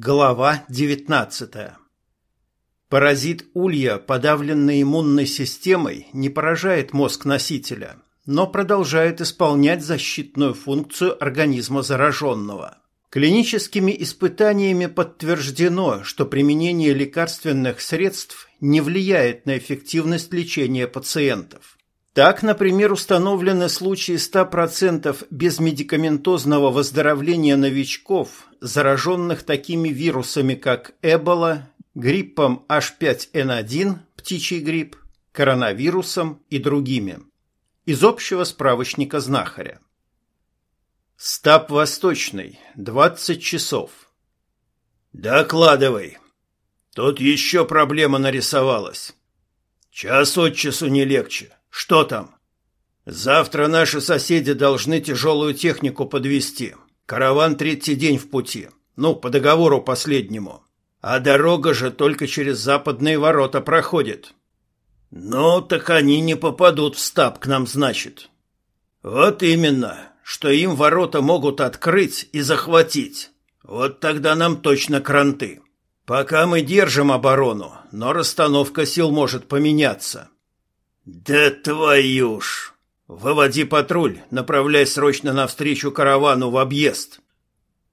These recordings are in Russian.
Глава 19. Паразит улья, подавленный иммунной системой, не поражает мозг носителя, но продолжает исполнять защитную функцию организма зараженного. Клиническими испытаниями подтверждено, что применение лекарственных средств не влияет на эффективность лечения пациентов. Так, например, установлены случаи 100% безмедикаментозного выздоровления новичков, зараженных такими вирусами, как Эбола, гриппом H5N1, птичий грипп, коронавирусом и другими. Из общего справочника знахаря. Стаб Восточный, 20 часов. Докладывай. Тут еще проблема нарисовалась. Час от часу не легче. Что там? Завтра наши соседи должны тяжелую технику подвести. Караван третий день в пути. Ну, по договору последнему. А дорога же только через западные ворота проходит. Ну, так они не попадут в стаб к нам, значит. Вот именно, что им ворота могут открыть и захватить. Вот тогда нам точно кранты. Пока мы держим оборону, но расстановка сил может поменяться. «Да твою ж! Выводи патруль, направляй срочно навстречу каравану в объезд!»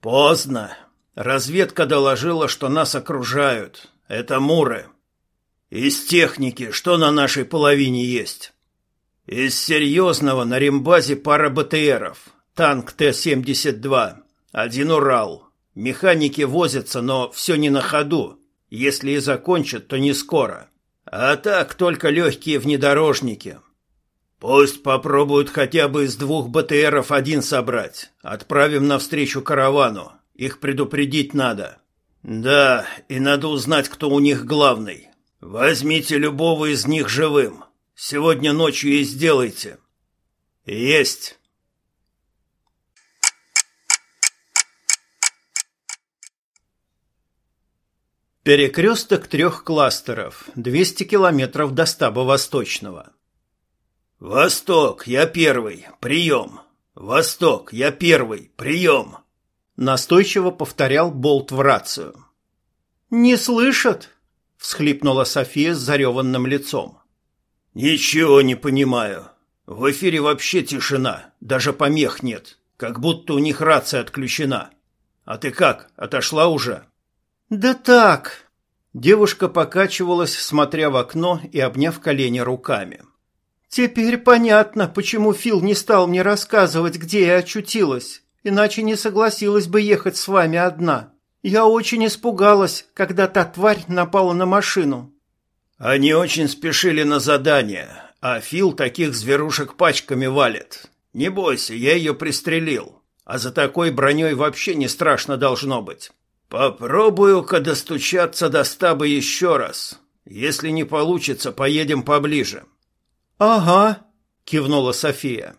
«Поздно. Разведка доложила, что нас окружают. Это муры. Из техники что на нашей половине есть?» «Из серьезного на рембазе пара БТРов. Танк Т-72. Один Урал. Механики возятся, но все не на ходу. Если и закончат, то не скоро». А так только легкие внедорожники. Пусть попробуют хотя бы из двух БТРов один собрать. Отправим навстречу каравану. Их предупредить надо. Да, и надо узнать, кто у них главный. Возьмите любого из них живым. Сегодня ночью и сделайте. Есть. Перекресток трех кластеров, 200 километров до стаба Восточного. «Восток, я первый, прием! Восток, я первый, прием!» Настойчиво повторял Болт в рацию. «Не слышат?» — всхлипнула София с зареванным лицом. «Ничего не понимаю. В эфире вообще тишина, даже помех нет, как будто у них рация отключена. А ты как, отошла уже?» «Да так!» Девушка покачивалась, смотря в окно и обняв колени руками. «Теперь понятно, почему Фил не стал мне рассказывать, где я очутилась, иначе не согласилась бы ехать с вами одна. Я очень испугалась, когда та тварь напала на машину». «Они очень спешили на задание, а Фил таких зверушек пачками валит. Не бойся, я ее пристрелил, а за такой броней вообще не страшно должно быть». «Попробую-ка достучаться до стаба еще раз. Если не получится, поедем поближе». «Ага», — кивнула София.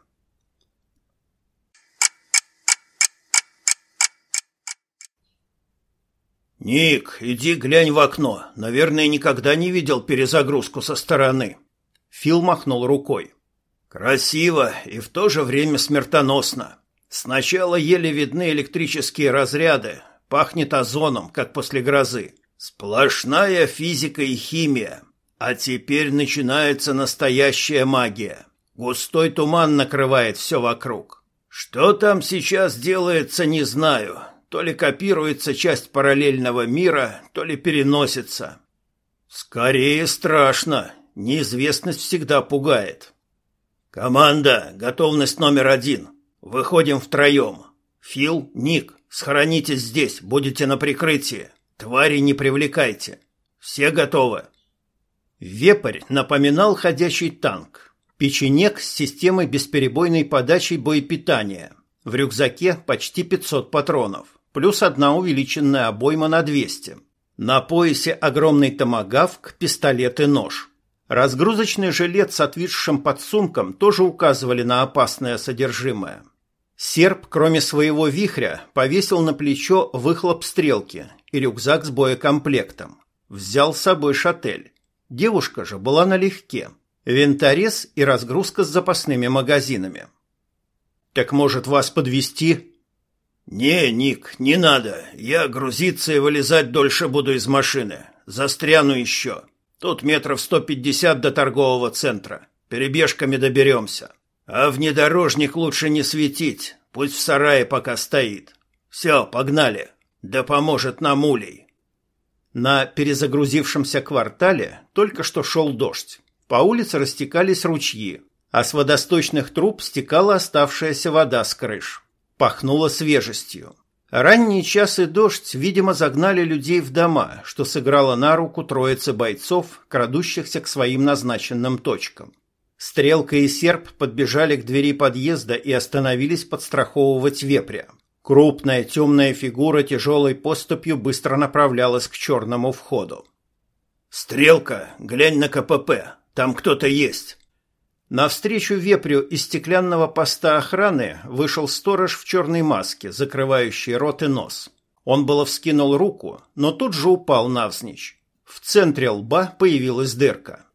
«Ник, иди глянь в окно. Наверное, никогда не видел перезагрузку со стороны». Фил махнул рукой. «Красиво и в то же время смертоносно. Сначала еле видны электрические разряды, Пахнет озоном, как после грозы. Сплошная физика и химия. А теперь начинается настоящая магия. Густой туман накрывает все вокруг. Что там сейчас делается, не знаю. То ли копируется часть параллельного мира, то ли переносится. Скорее страшно. Неизвестность всегда пугает. Команда, готовность номер один. Выходим втроем. Фил, Ник, Схоронитесь здесь, будете на прикрытии. Твари не привлекайте. Все готовы. Вепрь напоминал ходячий танк. Печенек с системой бесперебойной подачи боепитания. В рюкзаке почти 500 патронов, плюс одна увеличенная обойма на 200. На поясе огромный томагавк, пистолет и нож. Разгрузочный жилет с отвисшим подсумком тоже указывали на опасное содержимое. Серб, кроме своего вихря, повесил на плечо выхлоп стрелки и рюкзак с боекомплектом. Взял с собой шатель. Девушка же была налегке. Винторез и разгрузка с запасными магазинами. «Так, может, вас подвести? «Не, Ник, не надо. Я грузиться и вылезать дольше буду из машины. Застряну еще. Тут метров сто пятьдесят до торгового центра. Перебежками доберемся. А внедорожник лучше не светить. Пусть в сарае пока стоит. Все, погнали. Да поможет нам улей». На перезагрузившемся квартале только что шел дождь. По улице растекались ручьи, а с водосточных труб стекала оставшаяся вода с крыш. Пахнуло свежестью. Ранние часы дождь, видимо, загнали людей в дома, что сыграло на руку троицы бойцов, крадущихся к своим назначенным точкам. Стрелка и серп подбежали к двери подъезда и остановились подстраховывать вепря. Крупная темная фигура тяжелой поступью быстро направлялась к черному входу. «Стрелка, глянь на КПП, там кто-то есть!» Навстречу вепрю из стеклянного поста охраны вышел сторож в черной маске, закрывающий рот и нос. Он было вскинул руку, но тут же упал навзничь. В центре лба появилась дырка.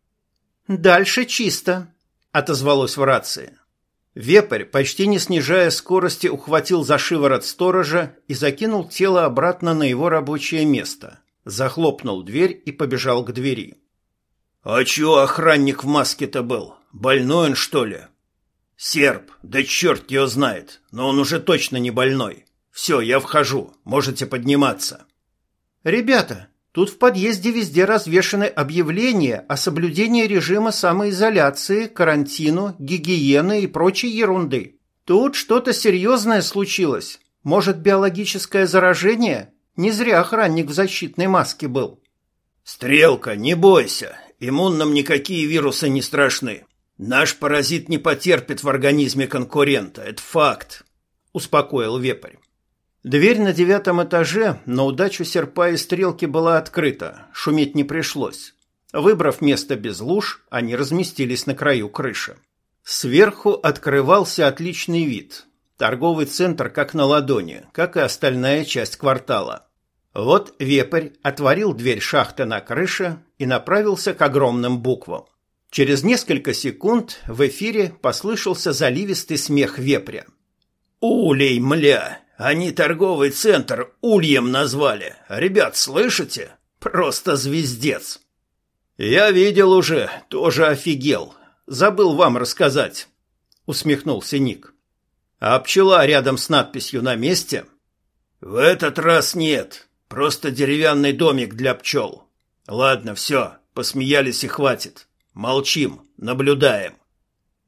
«Дальше чисто», — отозвалось в рации. Вепрь, почти не снижая скорости, ухватил за шиворот сторожа и закинул тело обратно на его рабочее место. Захлопнул дверь и побежал к двери. «А чё охранник в маске-то был? Больной он, что ли? Серп, да черт его знает, но он уже точно не больной. Все, я вхожу, можете подниматься. Ребята, тут в подъезде везде развешаны объявления о соблюдении режима самоизоляции, карантину, гигиены и прочей ерунды. Тут что-то серьезное случилось. Может, биологическое заражение? Не зря охранник в защитной маске был. Стрелка, не бойся. Иммунным никакие вирусы не страшны. Наш паразит не потерпит в организме конкурента, это факт, успокоил Вепрь. Дверь на девятом этаже на удачу серпа и стрелки была открыта, шуметь не пришлось. Выбрав место без луж, они разместились на краю крыши. Сверху открывался отличный вид. Торговый центр как на ладони, как и остальная часть квартала. Вот вепрь отворил дверь шахты на крыше и направился к огромным буквам. Через несколько секунд в эфире послышался заливистый смех вепря. «Улей, мля! Они торговый центр ульем назвали. Ребят, слышите? Просто звездец!» «Я видел уже, тоже офигел. Забыл вам рассказать», — усмехнулся Ник. «А пчела рядом с надписью на месте?» «В этот раз нет. Просто деревянный домик для пчел. Ладно, все, посмеялись и хватит. Молчим, наблюдаем.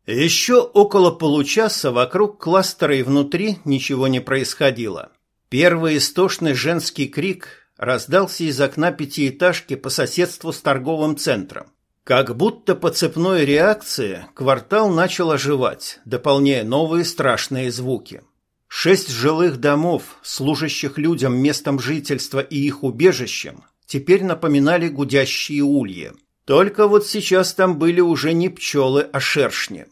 Еще около получаса вокруг кластера и внутри ничего не происходило. Первый истошный женский крик раздался из окна пятиэтажки по соседству с торговым центром. Как будто по цепной реакции квартал начал оживать, дополняя новые страшные звуки. Шесть жилых домов, служащих людям местом жительства и их убежищем, теперь напоминали гудящие ульи. Только вот сейчас там были уже не пчелы, а шершни.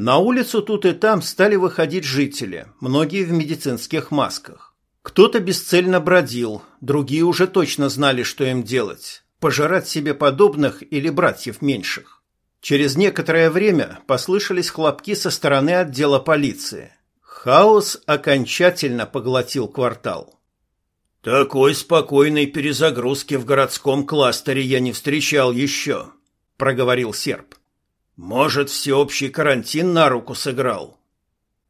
На улицу тут и там стали выходить жители, многие в медицинских масках. Кто-то бесцельно бродил, другие уже точно знали, что им делать – пожирать себе подобных или братьев меньших. Через некоторое время послышались хлопки со стороны отдела полиции. Хаос окончательно поглотил квартал. «Такой спокойной перезагрузки в городском кластере я не встречал еще», — проговорил серп. «Может, всеобщий карантин на руку сыграл?»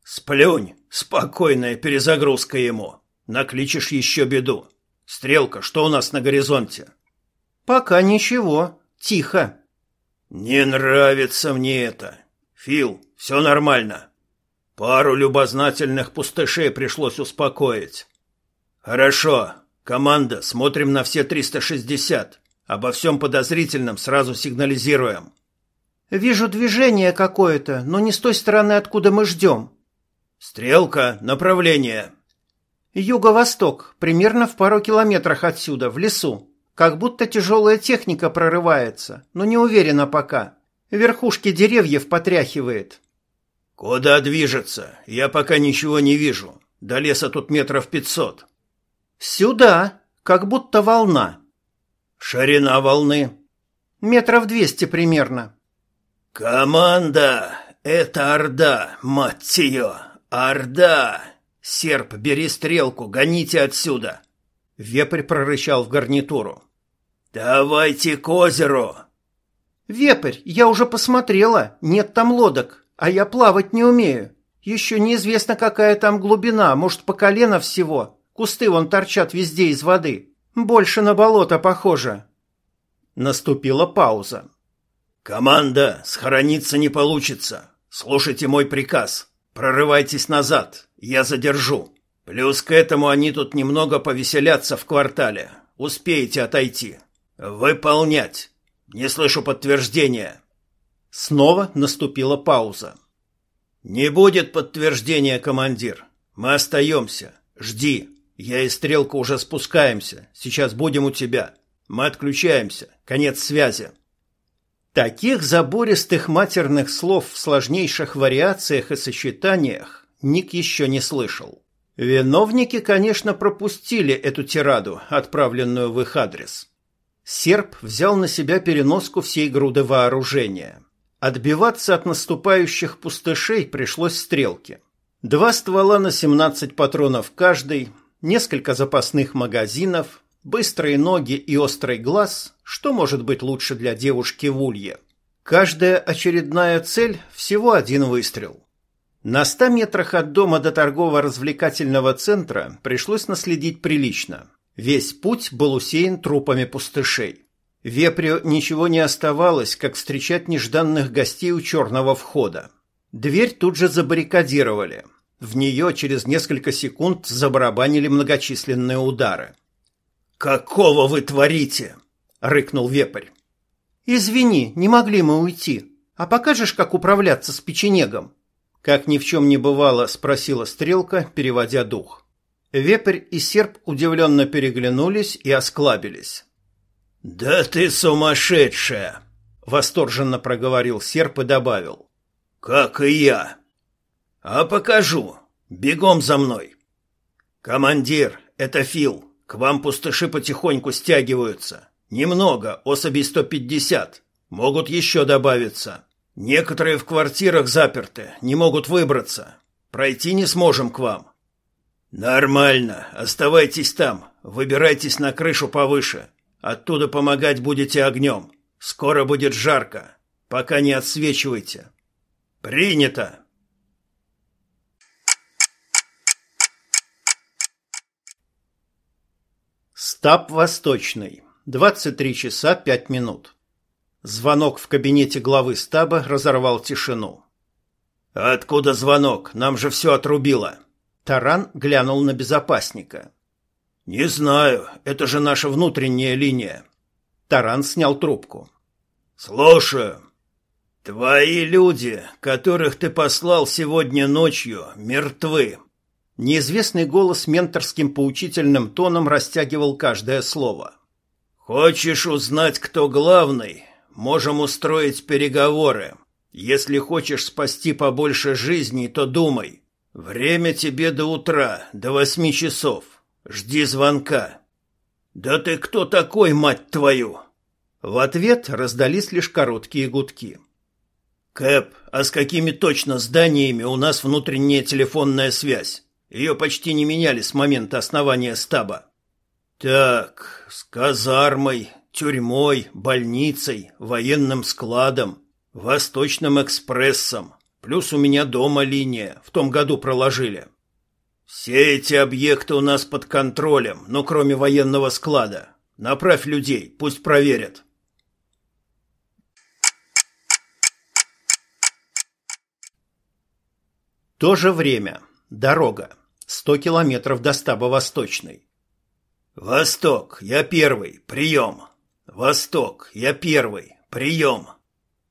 «Сплюнь, спокойная перезагрузка ему. Накличешь еще беду. Стрелка, что у нас на горизонте?» «Пока ничего. Тихо». «Не нравится мне это. Фил, все нормально. Пару любознательных пустышей пришлось успокоить. «Хорошо. Команда, смотрим на все 360. Обо всем подозрительном сразу сигнализируем». «Вижу движение какое-то, но не с той стороны, откуда мы ждем». «Стрелка, направление». «Юго-восток, примерно в пару километрах отсюда, в лесу. Как будто тяжелая техника прорывается, но не уверена пока. Верхушки деревьев потряхивает». «Куда движется? Я пока ничего не вижу. До леса тут метров пятьсот». Сюда, как будто волна. Ширина волны? Метров двести примерно. Команда! Это Орда, мать ее! Орда! Серп, бери стрелку, гоните отсюда!» Вепрь прорычал в гарнитуру. «Давайте к озеру!» «Вепрь, я уже посмотрела, нет там лодок, а я плавать не умею. Еще неизвестно, какая там глубина, может, по колено всего. Кусты вон торчат везде из воды. Больше на болото похоже». Наступила пауза. «Команда, схорониться не получится. Слушайте мой приказ. Прорывайтесь назад, я задержу. Плюс к этому они тут немного повеселятся в квартале. Успеете отойти. Выполнять. Не слышу подтверждения». Снова наступила пауза. «Не будет подтверждения, командир. Мы остаемся. Жди. Я и Стрелка уже спускаемся. Сейчас будем у тебя. Мы отключаемся. Конец связи». Таких забористых матерных слов в сложнейших вариациях и сочетаниях Ник еще не слышал. Виновники, конечно, пропустили эту тираду, отправленную в их адрес. Серб взял на себя переноску всей груды вооружения. Отбиваться от наступающих пустышей пришлось стрелке. Два ствола на 17 патронов каждый, несколько запасных магазинов, быстрые ноги и острый глаз, что может быть лучше для девушки в улье. Каждая очередная цель – всего один выстрел. На ста метрах от дома до торгово-развлекательного центра пришлось наследить прилично. Весь путь был усеян трупами пустышей. Вепрю ничего не оставалось, как встречать нежданных гостей у черного входа. Дверь тут же забаррикадировали. В нее через несколько секунд забарабанили многочисленные удары. «Какого вы творите?» — рыкнул вепрь. «Извини, не могли мы уйти. А покажешь, как управляться с печенегом?» Как ни в чем не бывало, спросила Стрелка, переводя дух. Вепрь и серп удивленно переглянулись и осклабились. «Да ты сумасшедшая!» — восторженно проговорил серп и добавил. «Как и я!» «А покажу. Бегом за мной!» «Командир, это Фил. К вам пустыши потихоньку стягиваются. Немного, особей 150. Могут еще добавиться. Некоторые в квартирах заперты, не могут выбраться. Пройти не сможем к вам. Нормально, оставайтесь там. Выбирайтесь на крышу повыше. Оттуда помогать будете огнем. Скоро будет жарко. Пока не отсвечивайте. Принято. Стаб Восточный. 23 часа 5 минут. Звонок в кабинете главы стаба разорвал тишину. «Откуда звонок? Нам же все отрубило!» Таран глянул на безопасника. «Не знаю, это же наша внутренняя линия». Таран снял трубку. «Слушаю. Твои люди, которых ты послал сегодня ночью, мертвы». Неизвестный голос менторским поучительным тоном растягивал каждое слово. «Хочешь узнать, кто главный? Можем устроить переговоры. Если хочешь спасти побольше жизней, то думай. Время тебе до утра, до восьми часов. Жди звонка. Да ты кто такой, мать твою? В ответ раздались лишь короткие гудки. Кэп, а с какими точно зданиями у нас внутренняя телефонная связь? Ее почти не меняли с момента основания стаба. Так, с казармой, тюрьмой, больницей, военным складом, Восточным экспрессом, плюс у меня дома линия, в том году проложили. Все эти объекты у нас под контролем, но кроме военного склада. Направь людей, пусть проверят. То же время. Дорога. Сто километров до стаба Восточной. «Восток, я первый, прием!» «Восток, я первый. Прием!»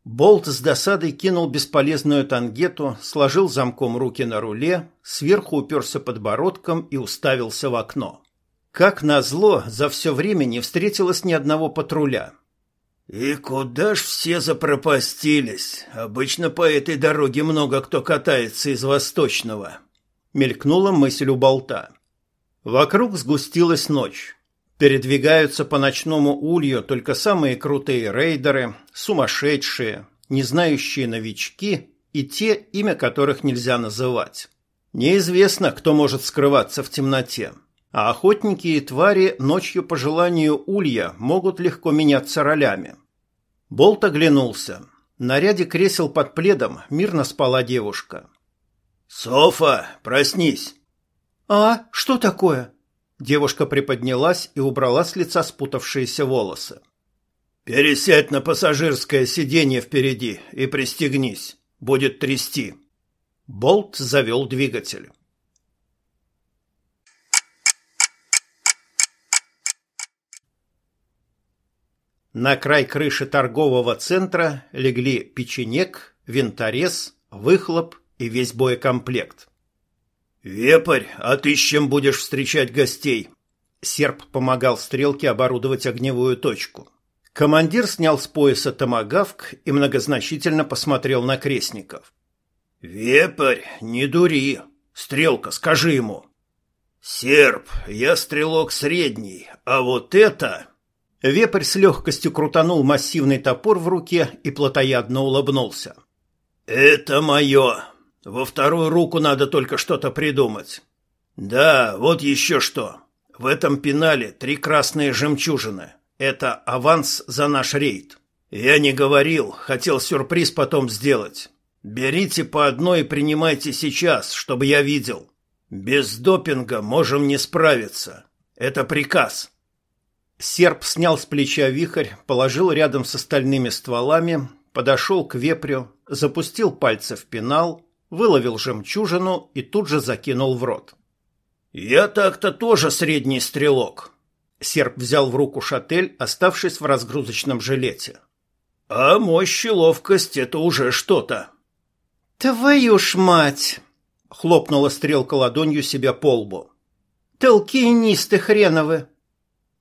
Болт с досадой кинул бесполезную тангету, сложил замком руки на руле, сверху уперся подбородком и уставился в окно. Как назло, за все время не встретилось ни одного патруля. «И куда ж все запропастились? Обычно по этой дороге много кто катается из Восточного», — мелькнула мысль у болта. Вокруг сгустилась ночь. Передвигаются по ночному улью только самые крутые рейдеры, сумасшедшие, не знающие новички и те, имя которых нельзя называть. Неизвестно, кто может скрываться в темноте. А охотники и твари ночью по желанию улья могут легко меняться ролями. Болт оглянулся. На ряде кресел под пледом мирно спала девушка. «Софа, проснись!» «А, что такое?» Девушка приподнялась и убрала с лица спутавшиеся волосы. «Пересядь на пассажирское сиденье впереди и пристегнись. Будет трясти». Болт завел двигатель. На край крыши торгового центра легли печенек, винторез, выхлоп и весь боекомплект. «Вепрь, а ты с чем будешь встречать гостей?» Серп помогал стрелке оборудовать огневую точку. Командир снял с пояса томагавк и многозначительно посмотрел на крестников. «Вепрь, не дури! Стрелка, скажи ему!» «Серп, я стрелок средний, а вот это...» Вепрь с легкостью крутанул массивный топор в руке и плотоядно улыбнулся. «Это мое. Во вторую руку надо только что-то придумать. Да, вот еще что. В этом пенале три красные жемчужины. Это аванс за наш рейд. Я не говорил, хотел сюрприз потом сделать. Берите по одной и принимайте сейчас, чтобы я видел. Без допинга можем не справиться. Это приказ». Серп снял с плеча вихрь, положил рядом с остальными стволами, подошел к вепрю, запустил пальцы в пенал, выловил жемчужину и тут же закинул в рот. «Я так-то тоже средний стрелок». Серп взял в руку шатель, оставшись в разгрузочном жилете. «А мощь и ловкость — это уже что-то». «Твою ж мать!» — хлопнула стрелка ладонью себя по лбу. «Толкинисты хреновы!»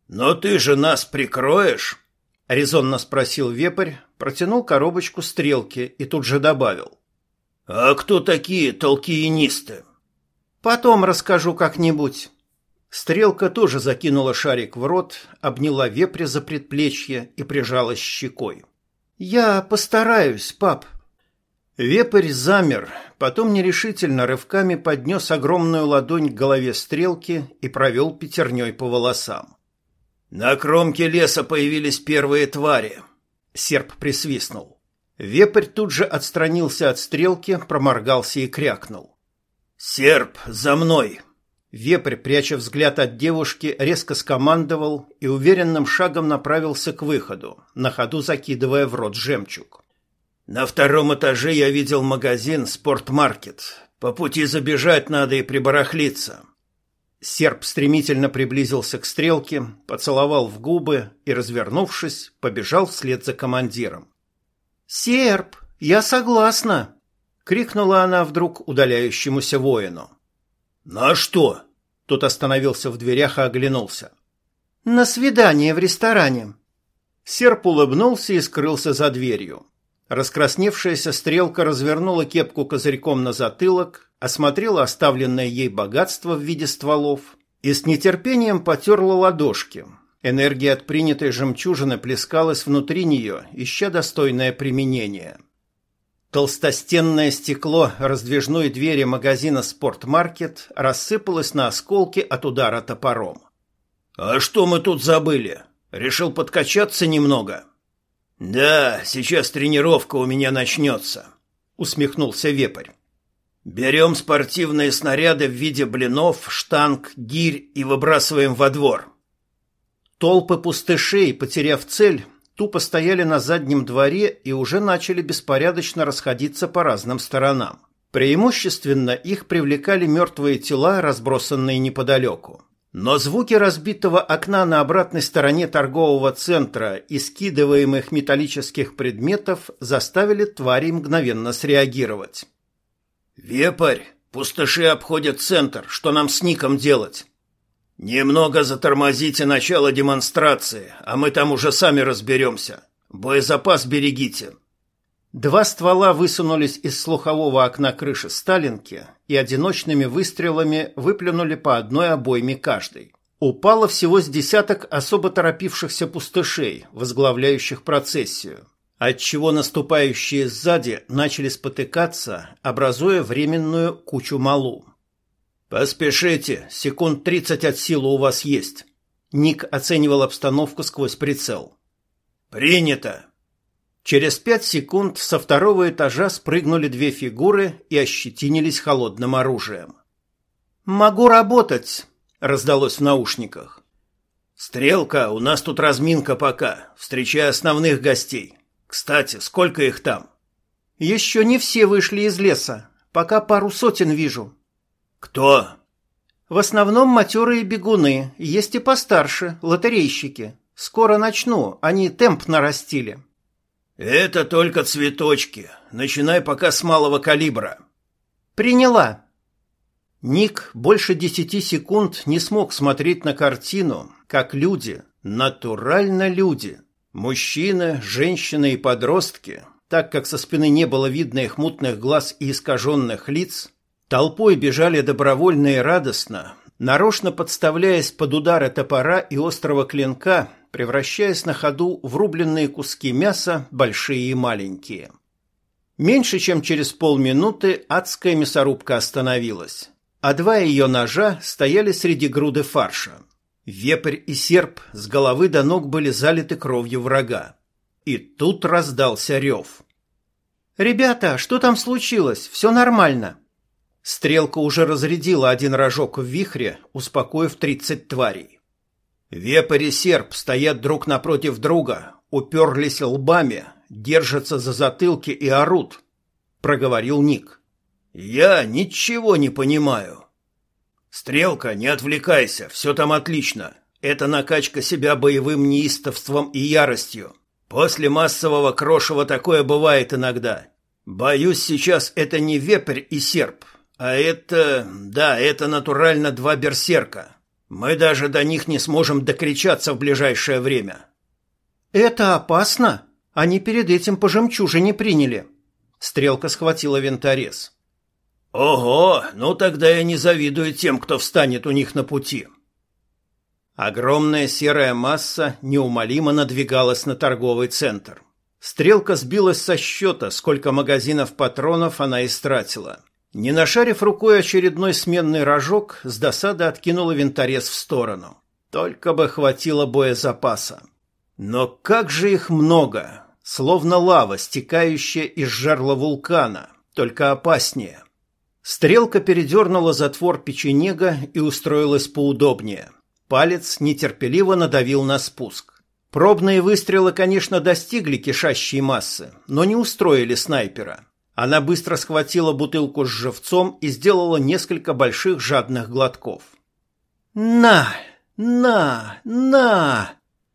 «Но ты же нас прикроешь?» — резонно спросил вепрь, протянул коробочку стрелки и тут же добавил. «А кто такие толкиенисты?» «Потом расскажу как-нибудь». Стрелка тоже закинула шарик в рот, обняла вепря за предплечье и прижалась щекой. «Я постараюсь, пап». Вепрь замер, потом нерешительно рывками поднес огромную ладонь к голове стрелки и провел пятерней по волосам. «На кромке леса появились первые твари», — серп присвистнул. Вепрь тут же отстранился от стрелки, проморгался и крякнул. «Серп, за мной!» Вепрь, пряча взгляд от девушки, резко скомандовал и уверенным шагом направился к выходу, на ходу закидывая в рот жемчуг. «На втором этаже я видел магазин «Спортмаркет». По пути забежать надо и прибарахлиться. Серп стремительно приблизился к стрелке, поцеловал в губы и, развернувшись, побежал вслед за командиром. «Серп, я согласна!» — крикнула она вдруг удаляющемуся воину. «На что?» — тот остановился в дверях и оглянулся. «На свидание в ресторане». Серп улыбнулся и скрылся за дверью. Раскрасневшаяся стрелка развернула кепку козырьком на затылок, осмотрела оставленное ей богатство в виде стволов и с нетерпением потерла ладошки. Энергия от принятой жемчужины плескалась внутри нее, ища достойное применение. Толстостенное стекло раздвижной двери магазина «Спортмаркет» рассыпалось на осколки от удара топором. «А что мы тут забыли? Решил подкачаться немного?» «Да, сейчас тренировка у меня начнется», — усмехнулся вепрь. «Берем спортивные снаряды в виде блинов, штанг, гирь и выбрасываем во двор». Толпы пустышей, потеряв цель, тупо стояли на заднем дворе и уже начали беспорядочно расходиться по разным сторонам. Преимущественно их привлекали мертвые тела, разбросанные неподалеку. Но звуки разбитого окна на обратной стороне торгового центра и скидываемых металлических предметов заставили твари мгновенно среагировать. «Вепрь, пустыши обходят центр. Что нам с Ником делать?» «Немного затормозите начало демонстрации, а мы там уже сами разберемся. Боезапас берегите». Два ствола высунулись из слухового окна крыши Сталинки и одиночными выстрелами выплюнули по одной обойме каждый. Упало всего с десяток особо торопившихся пустышей, возглавляющих процессию, отчего наступающие сзади начали спотыкаться, образуя временную кучу малу. Поспешите, секунд тридцать от силы у вас есть. Ник оценивал обстановку сквозь прицел. Принято. Через пять секунд со второго этажа спрыгнули две фигуры и ощетинились холодным оружием. «Могу работать», — раздалось в наушниках. «Стрелка, у нас тут разминка пока, встречая основных гостей. Кстати, сколько их там?» «Еще не все вышли из леса. Пока пару сотен вижу». «Кто?» «В основном матерые бегуны, есть и постарше, лотерейщики. Скоро начну, они темп нарастили». «Это только цветочки. Начинай пока с малого калибра». «Приняла». Ник больше десяти секунд не смог смотреть на картину, как люди, натурально люди, мужчины, женщины и подростки, так как со спины не было видно их мутных глаз и искаженных лиц, толпой бежали добровольно и радостно, нарочно подставляясь под удары топора и острого клинка, превращаясь на ходу в рубленные куски мяса, большие и маленькие. Меньше чем через полминуты адская мясорубка остановилась, а два ее ножа стояли среди груды фарша. Вепрь и серп с головы до ног были залиты кровью врага. И тут раздался рев. «Ребята, что там случилось? Все нормально!» Стрелка уже разрядила один рожок в вихре, успокоив тридцать тварей. Вепрь и серп стоят друг напротив друга, уперлись лбами, держатся за затылки и орут, — проговорил Ник. «Я ничего не понимаю». «Стрелка, не отвлекайся, все там отлично. Это накачка себя боевым неистовством и яростью. После массового крошева такое бывает иногда. Боюсь, сейчас это не вепрь и серп, а это... да, это натурально два берсерка. Мы даже до них не сможем докричаться в ближайшее время. Это опасно. Они перед этим по жемчужине приняли. Стрелка схватила винторез. Ого, ну тогда я не завидую тем, кто встанет у них на пути. Огромная серая масса неумолимо надвигалась на торговый центр. Стрелка сбилась со счета, сколько магазинов патронов она истратила. Не нашарив рукой очередной сменный рожок, с досады откинула винторез в сторону. Только бы хватило боезапаса. Но как же их много! Словно лава, стекающая из жерла вулкана, только опаснее. Стрелка передернула затвор печенега и устроилась поудобнее. Палец нетерпеливо надавил на спуск. Пробные выстрелы, конечно, достигли кишащей массы, но не устроили снайпера. Она быстро схватила бутылку с живцом и сделала несколько больших жадных глотков. «На! На! На!»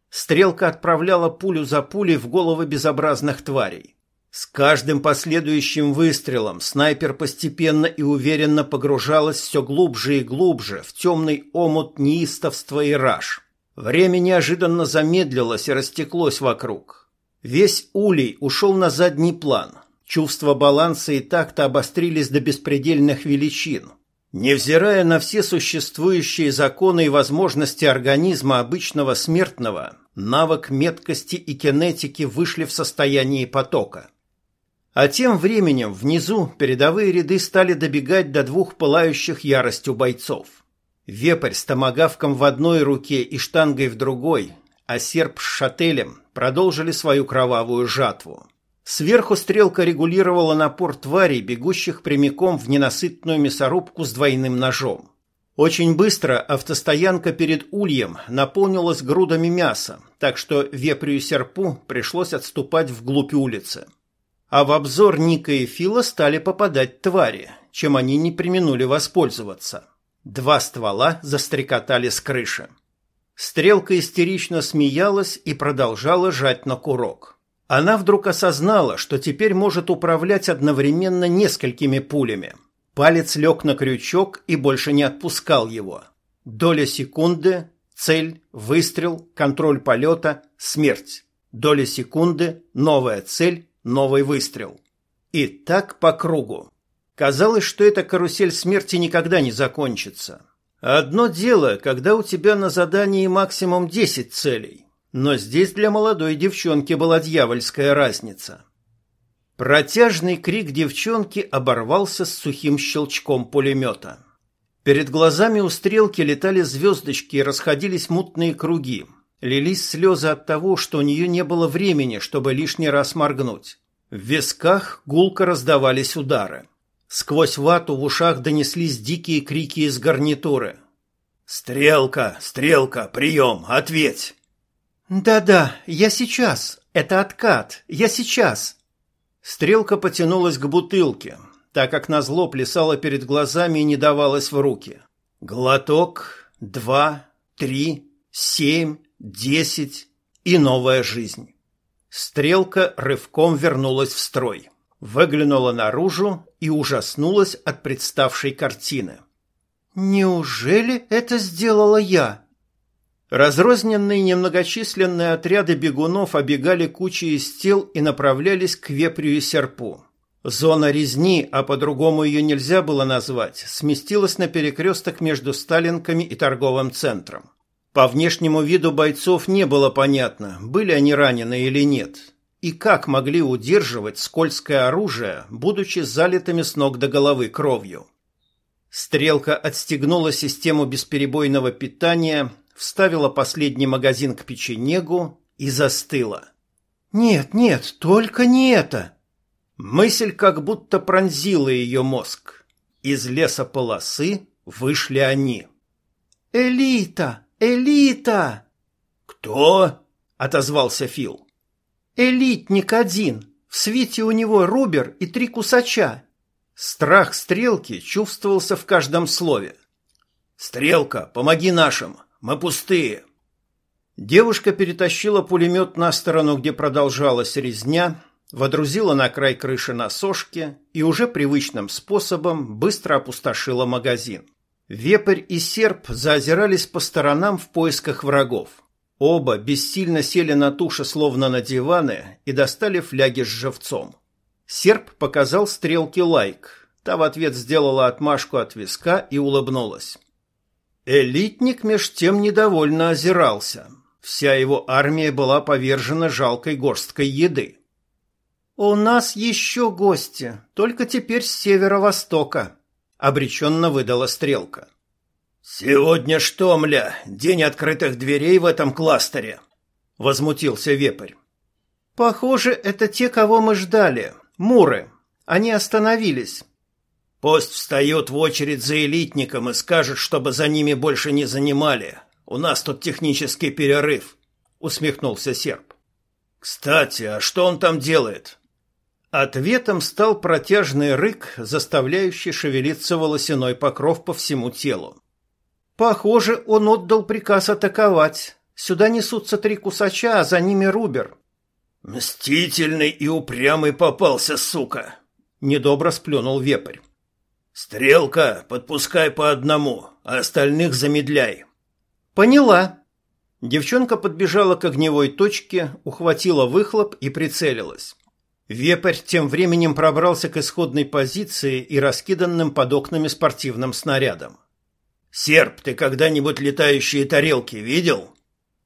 Стрелка отправляла пулю за пулей в головы безобразных тварей. С каждым последующим выстрелом снайпер постепенно и уверенно погружалась все глубже и глубже в темный омут неистовства и раж. Время неожиданно замедлилось и растеклось вокруг. Весь улей ушел на задний план. Чувства баланса и такта обострились до беспредельных величин. Невзирая на все существующие законы и возможности организма обычного смертного, навык меткости и кинетики вышли в состоянии потока. А тем временем внизу передовые ряды стали добегать до двух пылающих яростью бойцов. Вепрь с томагавком в одной руке и штангой в другой, а серп с шателем продолжили свою кровавую жатву. Сверху стрелка регулировала напор тварей, бегущих прямиком в ненасытную мясорубку с двойным ножом. Очень быстро автостоянка перед ульем наполнилась грудами мяса, так что вепрю и серпу пришлось отступать вглубь улицы. А в обзор Ника и Фила стали попадать твари, чем они не применули воспользоваться. Два ствола застрекотали с крыши. Стрелка истерично смеялась и продолжала жать на курок. Она вдруг осознала, что теперь может управлять одновременно несколькими пулями. Палец лег на крючок и больше не отпускал его. Доля секунды, цель, выстрел, контроль полета, смерть. Доля секунды, новая цель, новый выстрел. И так по кругу. Казалось, что эта карусель смерти никогда не закончится. Одно дело, когда у тебя на задании максимум 10 целей, но здесь для молодой девчонки была дьявольская разница. Протяжный крик девчонки оборвался с сухим щелчком пулемета. Перед глазами у стрелки летали звездочки и расходились мутные круги. Лились слезы от того, что у нее не было времени, чтобы лишний раз моргнуть. В висках гулко раздавались удары. Сквозь вату в ушах донеслись дикие крики из гарнитуры. «Стрелка! Стрелка! Прием! Ответь!» «Да-да, я сейчас. Это откат. Я сейчас». Стрелка потянулась к бутылке, так как назло плясала перед глазами и не давалась в руки. Глоток, два, три, семь, десять и новая жизнь. Стрелка рывком вернулась в строй, выглянула наружу и ужаснулась от представшей картины. «Неужели это сделала я?» Разрозненные немногочисленные отряды бегунов обегали кучи из тел и направлялись к вепрю и серпу. Зона резни, а по-другому ее нельзя было назвать, сместилась на перекресток между Сталинками и торговым центром. По внешнему виду бойцов не было понятно, были они ранены или нет, и как могли удерживать скользкое оружие, будучи залитыми с ног до головы кровью. Стрелка отстегнула систему бесперебойного питания, вставила последний магазин к печенегу и застыла. «Нет, нет, только не это!» Мысль как будто пронзила ее мозг. Из леса полосы вышли они. «Элита! Элита!» «Кто?» — отозвался Фил. «Элитник один. В свете у него рубер и три кусача». Страх стрелки чувствовался в каждом слове. «Стрелка, помоги нашим! Мы пустые!» Девушка перетащила пулемет на сторону, где продолжалась резня, водрузила на край крыши на сошке и уже привычным способом быстро опустошила магазин. Вепрь и серп заозирались по сторонам в поисках врагов. Оба бессильно сели на туши, словно на диваны, и достали фляги с живцом. Серп показал стрелке лайк. Та в ответ сделала отмашку от виска и улыбнулась. Элитник меж тем недовольно озирался. Вся его армия была повержена жалкой горсткой еды. «У нас еще гости, только теперь с северо-востока», — обреченно выдала стрелка. «Сегодня что, мля, день открытых дверей в этом кластере?» — возмутился вепрь. «Похоже, это те, кого мы ждали. Муры. Они остановились». «Пусть встают в очередь за элитником и скажут, чтобы за ними больше не занимали. У нас тут технический перерыв», — усмехнулся серп. «Кстати, а что он там делает?» Ответом стал протяжный рык, заставляющий шевелиться волосяной покров по всему телу. Похоже, он отдал приказ атаковать. Сюда несутся три кусача, а за ними Рубер. Мстительный и упрямый попался, сука, недобро сплюнул вепрь. Стрелка, подпускай по одному, а остальных замедляй. Поняла. Девчонка подбежала к огневой точке, ухватила выхлоп и прицелилась. Вепрь тем временем пробрался к исходной позиции и раскиданным под окнами спортивным снарядом. «Серп, ты когда-нибудь летающие тарелки видел?»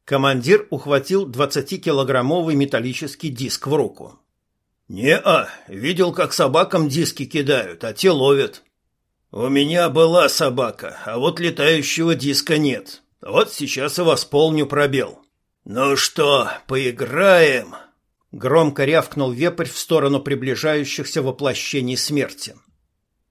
Командир ухватил 20-килограммовый металлический диск в руку. «Не-а, видел, как собакам диски кидают, а те ловят. У меня была собака, а вот летающего диска нет. Вот сейчас и восполню пробел. Ну что, поиграем?» Громко рявкнул вепрь в сторону приближающихся воплощений смерти.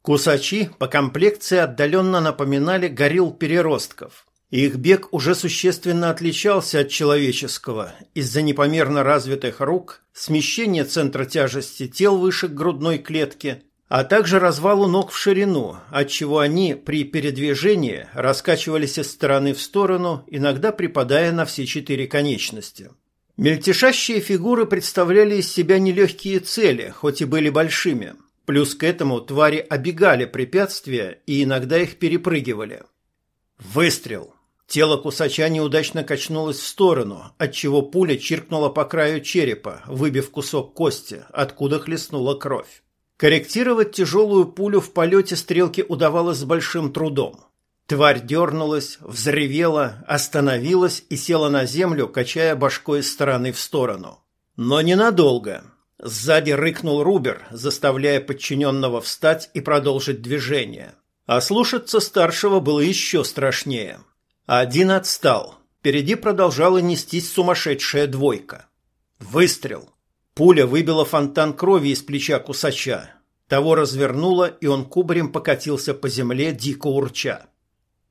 Кусачи по комплекции отдаленно напоминали горилл переростков. Их бег уже существенно отличался от человеческого из-за непомерно развитых рук, смещения центра тяжести тел выше грудной клетки, а также развалу ног в ширину, отчего они при передвижении раскачивались из стороны в сторону, иногда припадая на все четыре конечности. Мельтешащие фигуры представляли из себя нелегкие цели, хоть и были большими. Плюс к этому твари обегали препятствия и иногда их перепрыгивали. Выстрел. Тело кусача неудачно качнулось в сторону, отчего пуля чиркнула по краю черепа, выбив кусок кости, откуда хлестнула кровь. Корректировать тяжелую пулю в полете стрелки удавалось с большим трудом. Тварь дернулась, взревела, остановилась и села на землю, качая башкой из стороны в сторону. Но ненадолго. Сзади рыкнул Рубер, заставляя подчиненного встать и продолжить движение. А слушаться старшего было еще страшнее. Один отстал. Впереди продолжала нестись сумасшедшая двойка. Выстрел. Пуля выбила фонтан крови из плеча кусача. Того развернуло, и он кубарем покатился по земле, дико урча.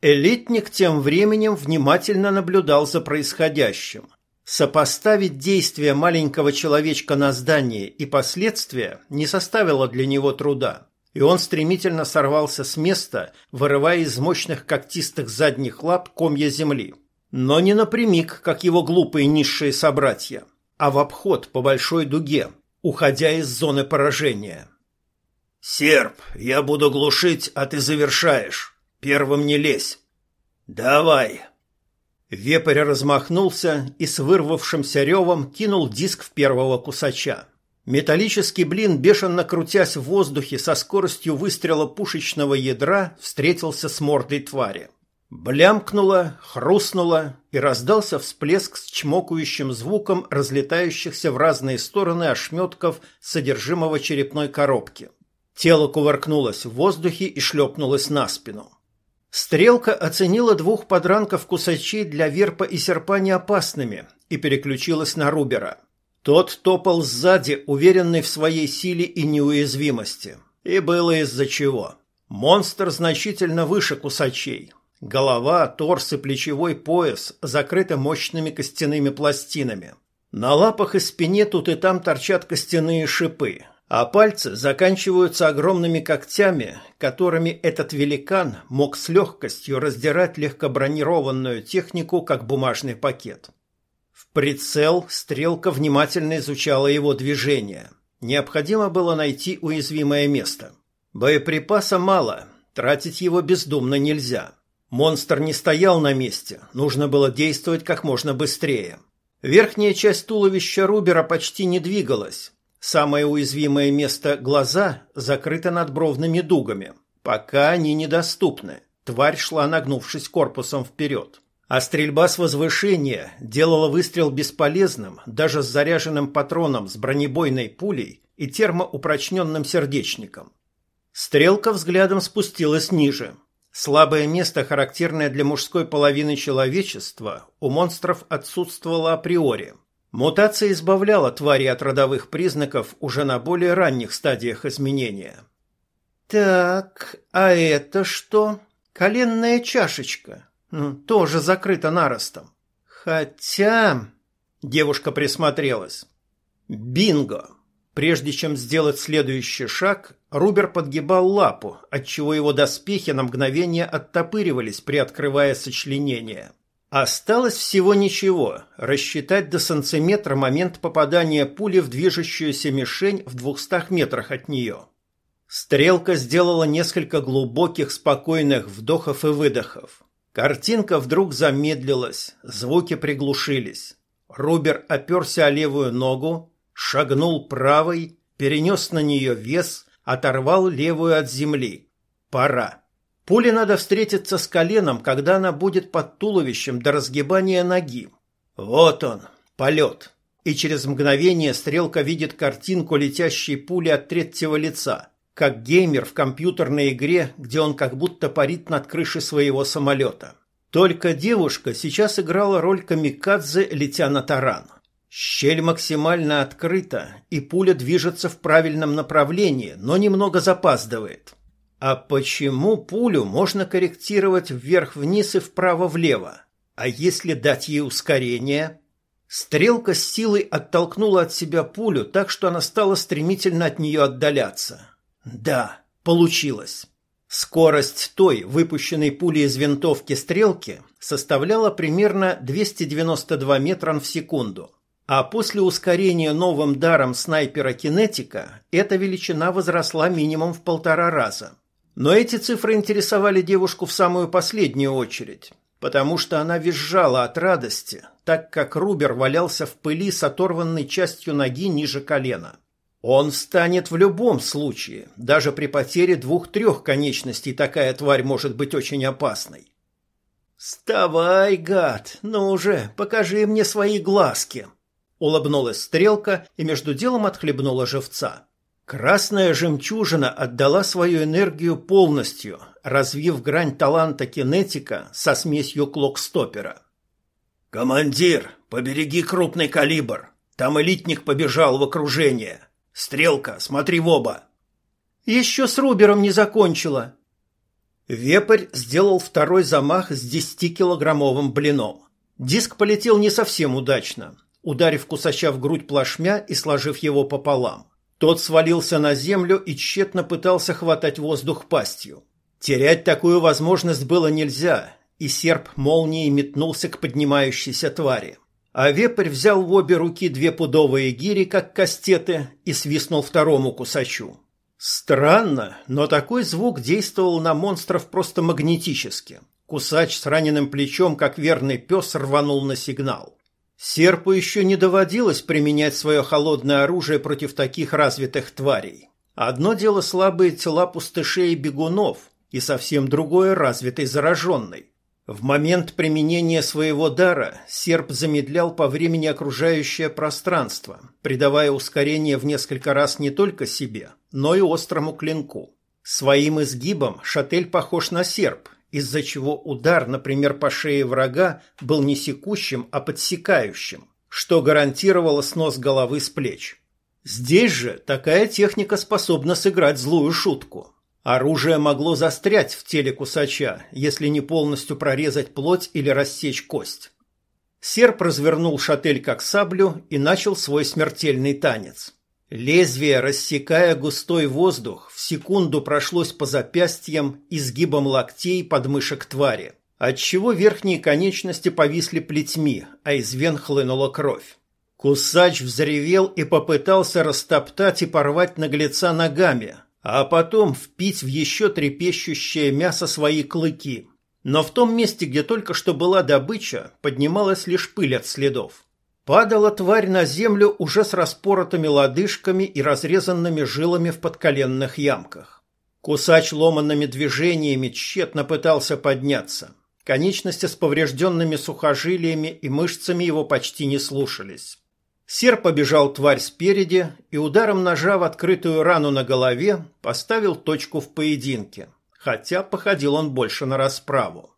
Элитник тем временем внимательно наблюдал за происходящим. Сопоставить действия маленького человечка на здании и последствия не составило для него труда, и он стремительно сорвался с места, вырывая из мощных когтистых задних лап комья земли. Но не напрямик, как его глупые низшие собратья, а в обход по большой дуге, уходя из зоны поражения. «Серп, я буду глушить, а ты завершаешь. Первым не лезь». «Давай», Вепрь размахнулся и с вырвавшимся ревом кинул диск в первого кусача. Металлический блин, бешено крутясь в воздухе со скоростью выстрела пушечного ядра, встретился с мордой твари. Блямкнуло, хрустнуло, и раздался всплеск с чмокающим звуком разлетающихся в разные стороны ошметков содержимого черепной коробки. Тело кувыркнулось в воздухе и шлепнулось на спину. Стрелка оценила двух подранков кусачей для верпа и серпа неопасными и переключилась на Рубера. Тот топал сзади, уверенный в своей силе и неуязвимости. И было из-за чего. Монстр значительно выше кусачей. Голова, торс и плечевой пояс закрыты мощными костяными пластинами. На лапах и спине тут и там торчат костяные шипы, а пальцы заканчиваются огромными когтями, которыми этот великан мог с легкостью раздирать легкобронированную технику, как бумажный пакет. В прицел стрелка внимательно изучала его движение. Необходимо было найти уязвимое место. Боеприпаса мало, тратить его бездумно нельзя. Монстр не стоял на месте, нужно было действовать как можно быстрее. Верхняя часть туловища Рубера почти не двигалась, Самое уязвимое место – глаза – закрыто надбровными дугами. Пока они недоступны. Тварь шла, нагнувшись корпусом вперед. А стрельба с возвышения делала выстрел бесполезным даже с заряженным патроном с бронебойной пулей и термоупрочненным сердечником. Стрелка взглядом спустилась ниже. Слабое место, характерное для мужской половины человечества, у монстров отсутствовало априори – Мутация избавляла твари от родовых признаков уже на более ранних стадиях изменения. «Так, а это что? Коленная чашечка. Тоже закрыта наростом. Хотя...» Девушка присмотрелась. «Бинго!» Прежде чем сделать следующий шаг, Рубер подгибал лапу, отчего его доспехи на мгновение оттопыривались, приоткрывая сочленение. Осталось всего ничего – рассчитать до сантиметра момент попадания пули в движущуюся мишень в двухстах метрах от нее. Стрелка сделала несколько глубоких, спокойных вдохов и выдохов. Картинка вдруг замедлилась, звуки приглушились. Рубер оперся о левую ногу, шагнул правой, перенес на нее вес, оторвал левую от земли. Пора. Пуле надо встретиться с коленом, когда она будет под туловищем до разгибания ноги. Вот он, полет. И через мгновение стрелка видит картинку летящей пули от третьего лица, как геймер в компьютерной игре, где он как будто парит над крышей своего самолета. Только девушка сейчас играла роль камикадзе, летя на таран. Щель максимально открыта, и пуля движется в правильном направлении, но немного запаздывает. А почему пулю можно корректировать вверх-вниз и вправо-влево? А если дать ей ускорение? Стрелка с силой оттолкнула от себя пулю так, что она стала стремительно от нее отдаляться. Да, получилось. Скорость той, выпущенной пули из винтовки стрелки, составляла примерно 292 метра в секунду. А после ускорения новым даром снайпера-кинетика эта величина возросла минимум в полтора раза. Но эти цифры интересовали девушку в самую последнюю очередь, потому что она визжала от радости, так как Рубер валялся в пыли с оторванной частью ноги ниже колена. Он встанет в любом случае, даже при потере двух-трех конечностей такая тварь может быть очень опасной. «Вставай, гад! Ну уже, покажи мне свои глазки!» Улыбнулась стрелка и между делом отхлебнула живца. Красная жемчужина отдала свою энергию полностью, развив грань таланта кинетика со смесью клокстопера. «Командир, побереги крупный калибр. Там элитник побежал в окружение. Стрелка, смотри в оба». «Еще с Рубером не закончила». Вепрь сделал второй замах с десятикилограммовым блином. Диск полетел не совсем удачно, ударив кусача в грудь плашмя и сложив его пополам. Тот свалился на землю и тщетно пытался хватать воздух пастью. Терять такую возможность было нельзя, и серп молнией метнулся к поднимающейся твари. А вепрь взял в обе руки две пудовые гири, как кастеты, и свистнул второму кусачу. Странно, но такой звук действовал на монстров просто магнетически. Кусач с раненым плечом, как верный пес, рванул на сигнал. Серпу еще не доводилось применять свое холодное оружие против таких развитых тварей. Одно дело слабые тела пустышей и бегунов, и совсем другое развитый зараженный. В момент применения своего дара серп замедлял по времени окружающее пространство, придавая ускорение в несколько раз не только себе, но и острому клинку. Своим изгибом шатель похож на серп, из-за чего удар, например, по шее врага был не секущим, а подсекающим, что гарантировало снос головы с плеч. Здесь же такая техника способна сыграть злую шутку. Оружие могло застрять в теле кусача, если не полностью прорезать плоть или рассечь кость. Серп развернул шатель как саблю и начал свой смертельный танец. Лезвие, рассекая густой воздух, в секунду прошлось по запястьям, изгибам локтей подмышек твари, отчего верхние конечности повисли плетьми, а из вен хлынула кровь. Кусач взревел и попытался растоптать и порвать наглеца ногами, а потом впить в еще трепещущее мясо свои клыки. Но в том месте, где только что была добыча, поднималась лишь пыль от следов. Падала тварь на землю уже с распоротыми лодыжками и разрезанными жилами в подколенных ямках. Кусач ломанными движениями тщетно пытался подняться. Конечности с поврежденными сухожилиями и мышцами его почти не слушались. Сер побежал тварь спереди и ударом ножа в открытую рану на голове поставил точку в поединке, хотя походил он больше на расправу.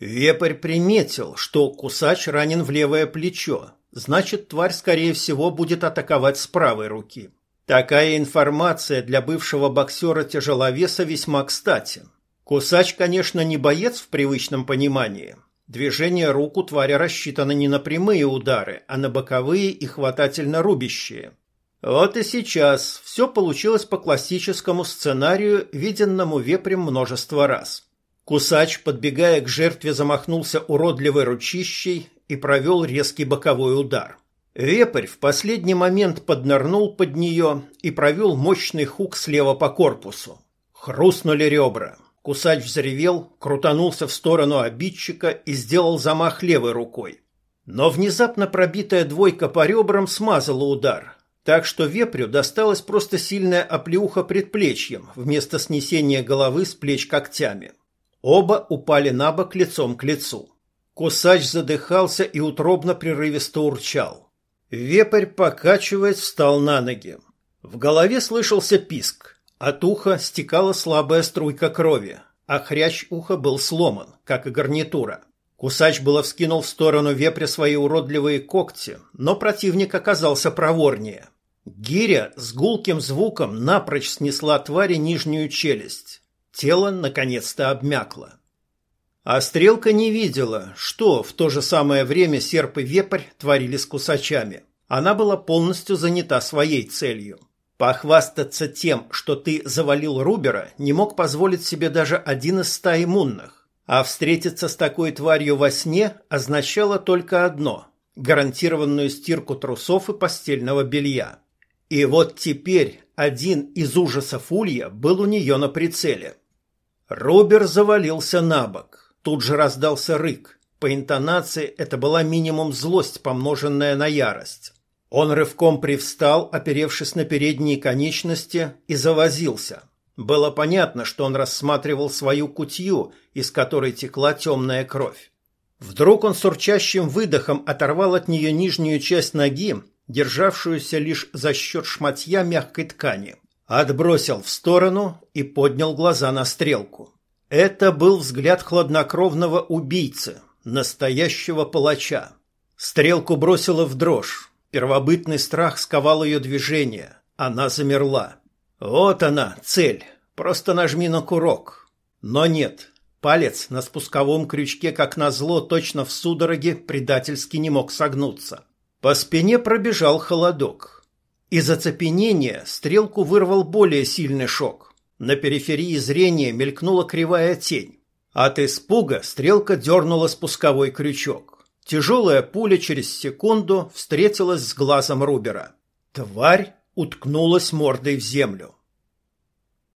Вепрь приметил, что кусач ранен в левое плечо, значит, тварь, скорее всего, будет атаковать с правой руки. Такая информация для бывшего боксера-тяжеловеса весьма кстати. Кусач, конечно, не боец в привычном понимании. Движение рук у твари рассчитано не на прямые удары, а на боковые и хватательно-рубящие. Вот и сейчас все получилось по классическому сценарию, виденному вепрем множество раз. Кусач, подбегая к жертве, замахнулся уродливой ручищей и провел резкий боковой удар. Вепрь в последний момент поднырнул под нее и провел мощный хук слева по корпусу. Хрустнули ребра. Кусач взревел, крутанулся в сторону обидчика и сделал замах левой рукой. Но внезапно пробитая двойка по ребрам смазала удар, так что вепрю досталась просто сильная оплеуха предплечьем вместо снесения головы с плеч когтями. Оба упали на бок лицом к лицу. Кусач задыхался и утробно прерывисто урчал. Вепрь, покачиваясь, встал на ноги. В голове слышался писк. От уха стекала слабая струйка крови, а хрящ уха был сломан, как и гарнитура. Кусач было вскинул в сторону вепря свои уродливые когти, но противник оказался проворнее. Гиря с гулким звуком напрочь снесла твари нижнюю челюсть. Тело наконец-то обмякло. А стрелка не видела, что в то же самое время серп и вепрь творили с кусачами. Она была полностью занята своей целью. Похвастаться тем, что ты завалил Рубера, не мог позволить себе даже один из ста иммунных. А встретиться с такой тварью во сне означало только одно – гарантированную стирку трусов и постельного белья. И вот теперь один из ужасов Улья был у нее на прицеле – Робер завалился на бок. Тут же раздался рык. По интонации это была минимум злость, помноженная на ярость. Он рывком привстал, оперевшись на передние конечности, и завозился. Было понятно, что он рассматривал свою кутью, из которой текла темная кровь. Вдруг он с урчащим выдохом оторвал от нее нижнюю часть ноги державшуюся лишь за счет шматья мягкой ткани, отбросил в сторону и поднял глаза на стрелку. Это был взгляд хладнокровного убийцы, настоящего палача. Стрелку бросила в дрожь. Первобытный страх сковал ее движение. Она замерла. Вот она, цель. Просто нажми на курок. Но нет. Палец на спусковом крючке, как назло, точно в судороге, предательски не мог согнуться. По спине пробежал холодок. Из оцепенения стрелку вырвал более сильный шок. На периферии зрения мелькнула кривая тень. От испуга стрелка дернула спусковой крючок. Тяжелая пуля через секунду встретилась с глазом Рубера. Тварь уткнулась мордой в землю.